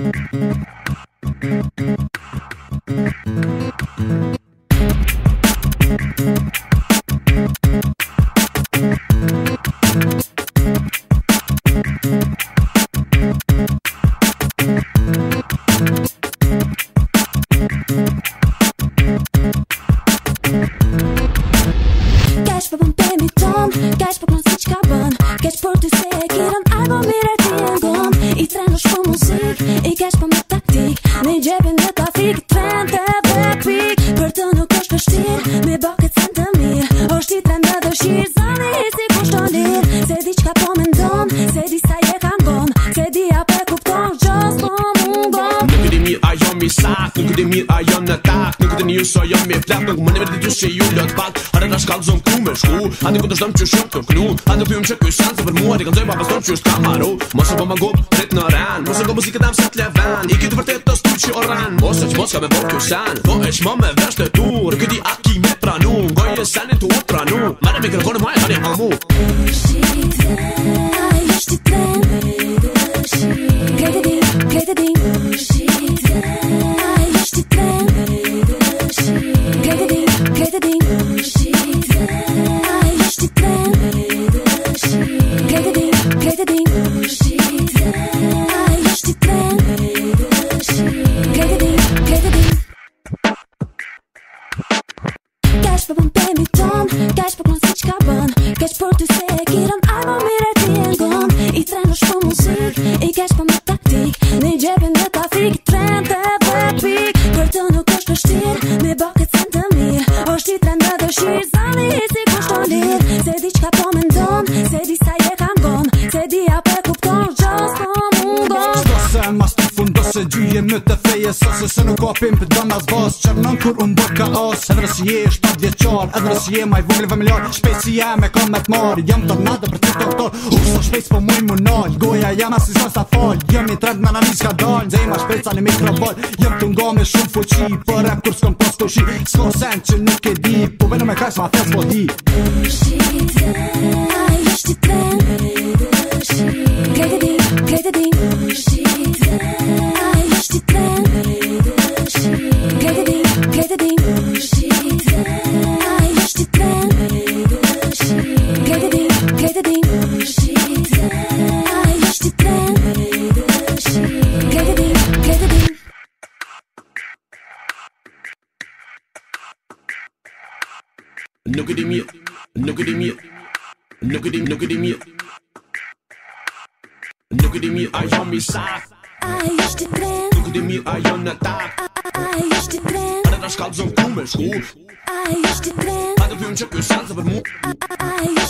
Catch for one, catch for catch for one, catch for catch for one, catch for one, catch for one, catch e treinas com música e queres mirë, a jam i sakt Nuk këtë i mirë, a jam në takt Nuk këtë një, so jam jo i flakt Nuk më nëverë të gjithë që ju lëtë pak Arë nga shkallë zonë ku me shku A në këtë shdëm që shumë të knu A në pëjmë që kuj sanë Se për mua të kanëzoj pa pëstor që shka maru Mosë po më gupë, rritë në ranë në po muzikë I këtë vërtet të stu që oranë Mosë që mosë ka me po kuj sanë Po eq më me vështë të tur Këti aki me pranu Goje sanë të u pranu Mare mikrofonë më e Cash for one penny ton, cash for Komenton, po se disa je kan gon Se dija për kupton, shqan s'po mungon Qdo se ma stufun, do se gjyje një të fejes Ose se nuk ka pimpit, do me zbaz Qërë nën kur unë do ka as Edhe nërsi e shtar djeqar Edhe nërsi e maj vogli vë miljar Shpesi e me komet mar Jem tonadër për të të otor Usa shpes për mujë munal Goja jema si s'nës ta fal Jemi tret në analiz ka dal Nëzej ma shpesa në mikrofon Jem të ngon me shumë fuqi Për e kur s'kon pas look at him, look at him, look at him, look at him, look at him, I on me side. I used to plan. Look at me, I on the top. I used to plan. I'm skal som kummel sko. I used to plan. Alle film til kyssans og vermut. I used to